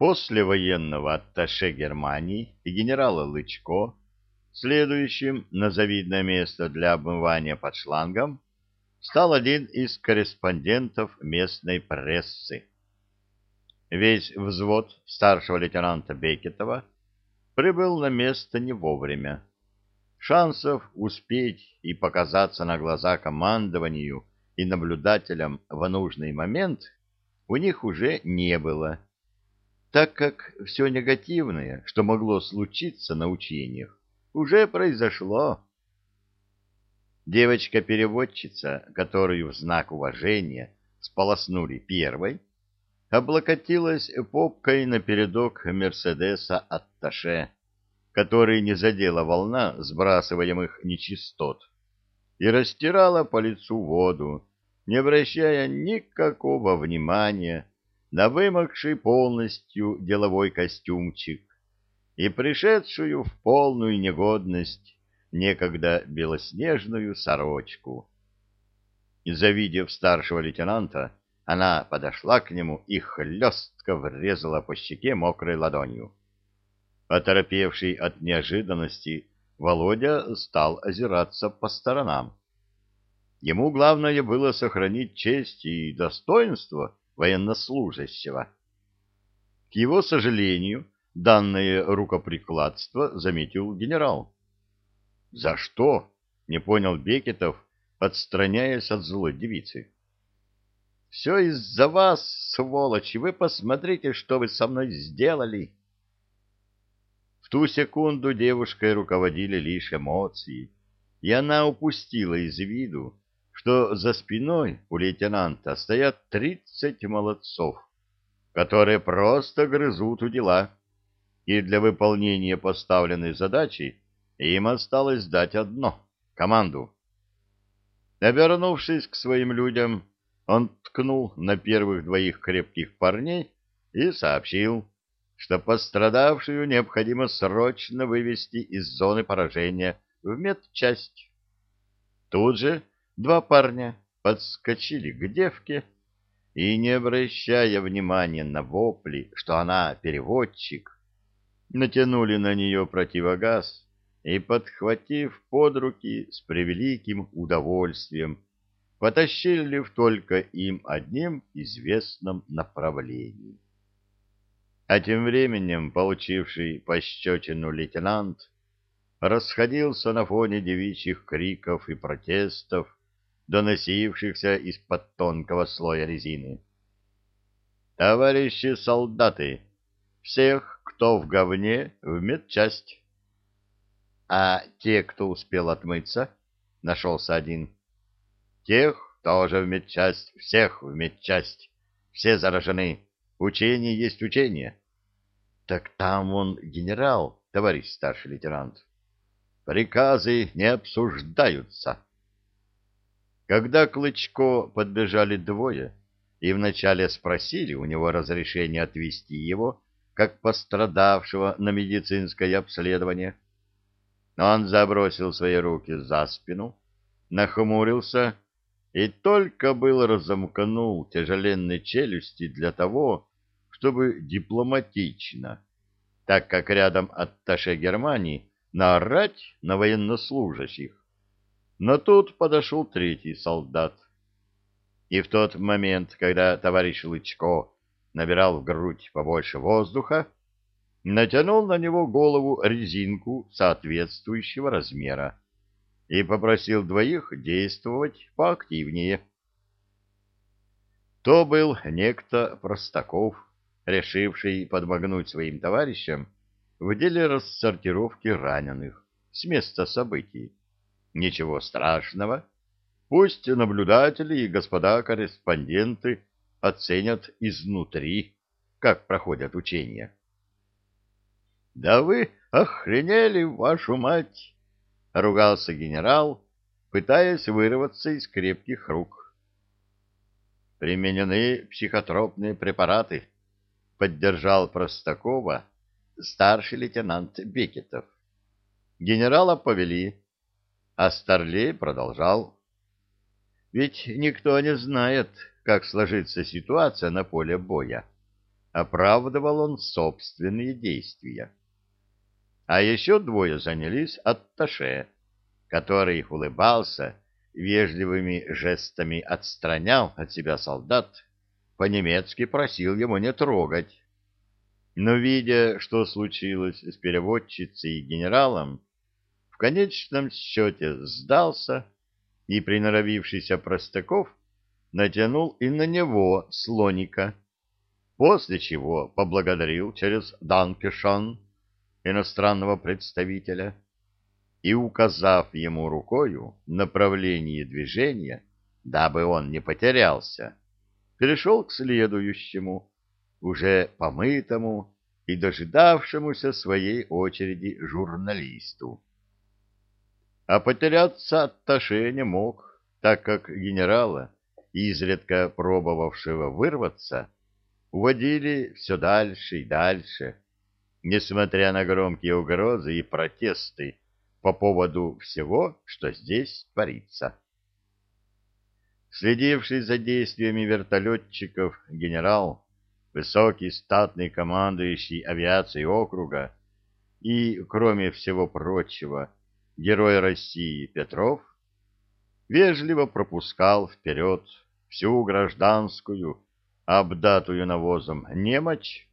После военного атташе Германии и генерала Лычко, следующим на завидное место для обмывания под шлангом, стал один из корреспондентов местной прессы. Весь взвод старшего лейтенанта Бекетова прибыл на место не вовремя. Шансов успеть и показаться на глаза командованию и наблюдателям в нужный момент у них уже не было, так как все негативное, что могло случиться на учениях, уже произошло. Девочка-переводчица, которую в знак уважения сполоснули первой, облокотилась попкой на передок Мерседеса Атташе, который не задела волна сбрасываемых нечистот, и растирала по лицу воду, не обращая никакого внимания на вымокший полностью деловой костюмчик и пришедшую в полную негодность некогда белоснежную сорочку. Завидев старшего лейтенанта, она подошла к нему и хлестко врезала по щеке мокрой ладонью. Оторопевший от неожиданности, Володя стал озираться по сторонам. Ему главное было сохранить честь и достоинство военнослужащего. К его сожалению, данное рукоприкладство заметил генерал. «За что?» — не понял Бекетов, отстраняясь от злой девицы. «Все из-за вас, сволочи! Вы посмотрите, что вы со мной сделали!» В ту секунду девушкой руководили лишь эмоции, и она упустила из виду, что за спиной у лейтенанта стоят тридцать молодцов, которые просто грызут у дела, и для выполнения поставленной задачи им осталось дать одно — команду. Обернувшись к своим людям, он ткнул на первых двоих крепких парней и сообщил, что пострадавшую необходимо срочно вывести из зоны поражения в медчасть. Тут же два парня подскочили к девке и, не обращая внимания на вопли, что она переводчик, натянули на нее противогаз и, подхватив под руки с превеликим удовольствием, потащили в только им одним известном направлении. А тем временем получивший пощечину лейтенант расходился на фоне девичьих криков и протестов, доносившихся из-под тонкого слоя резины. «Товарищи солдаты, всех, кто в говне, в медчасть!» А те, кто успел отмыться, нашелся один. Тех тоже в медчасть, всех в медчасть. Все заражены. Учение есть учение. Так там он генерал, товарищ старший лейтенант. Приказы не обсуждаются. Когда к Клычко подбежали двое и вначале спросили у него разрешения отвезти его, как пострадавшего на медицинское обследование, он забросил свои руки за спину, нахмурился и только был разомкнул тяжеленные челюсти для того, чтобы дипломатично, так как рядом атташе Германии, наорать на военнослужащих. Но тут подошел третий солдат. И в тот момент, когда товарищ Лычко набирал в грудь побольше воздуха, натянул на него голову резинку соответствующего размера и попросил двоих действовать поактивнее. То был некто Простаков, решивший подмогнуть своим товарищам в деле рассортировки раненых с места событий. Ничего страшного. Пусть наблюдатели и господа корреспонденты оценят изнутри, как проходят учения. Да вы охренели, вашу мать! — ругался генерал, пытаясь вырваться из крепких рук. «Применены психотропные препараты», — поддержал Простакова старший лейтенант Бекетов. Генерала повели, а Старлей продолжал. «Ведь никто не знает, как сложится ситуация на поле боя. оправдывал он собственные действия. А еще двое занялись атташе, который улыбался, вежливыми жестами отстранял от себя солдат, по-немецки просил ему не трогать. Но, видя, что случилось с переводчицей и генералом, конечном счете сдался, и приноровившийся Простаков натянул и на него слоника, после чего поблагодарил через «Данкешон» иностранного представителя и, указав ему рукою направление движения, дабы он не потерялся, перешел к следующему, уже помытому и дожидавшемуся своей очереди журналисту. А потеряться Атташе не мог, так как генерала, изредка пробовавшего вырваться, уводили все дальше и дальше, несмотря на громкие угрозы и протесты по поводу всего, что здесь творится. Следивший за действиями вертолетчиков генерал, высокий статный командующий авиацией округа и, кроме всего прочего, герой России Петров, вежливо пропускал вперед всю гражданскую, обдатую навозом немочь,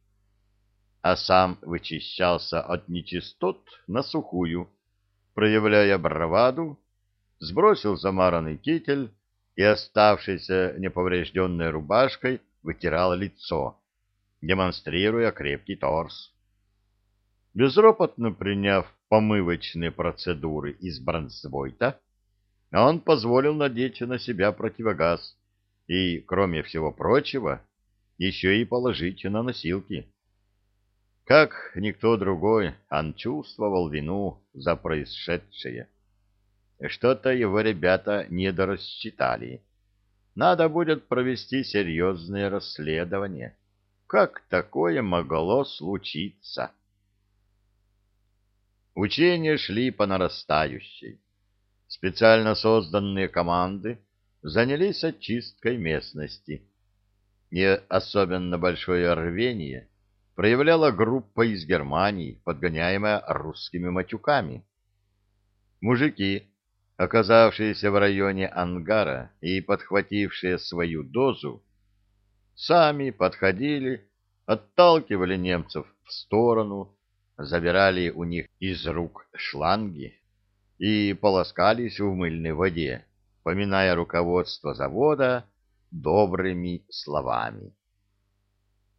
а сам вычищался от нечистот на сухую, проявляя браваду, сбросил замаранный китель и, оставшейся неповрежденной рубашкой, вытирал лицо, демонстрируя крепкий торс. Безропотно приняв помывочные процедуры из бронзбойта, он позволил надеть на себя противогаз и, кроме всего прочего, еще и положить на носилки. Как никто другой, он чувствовал вину за происшедшее. Что-то его ребята недорассчитали. Надо будет провести серьезное расследование. Как такое могло случиться? Учения шли по нарастающей. Специально созданные команды занялись очисткой местности. И особенно большое рвение проявляла группа из Германии, подгоняемая русскими матюками. Мужики, оказавшиеся в районе ангара и подхватившие свою дозу, сами подходили, отталкивали немцев в сторону, забирали у них из рук шланги и полоскались в мыльной воде, поминая руководство завода добрыми словами.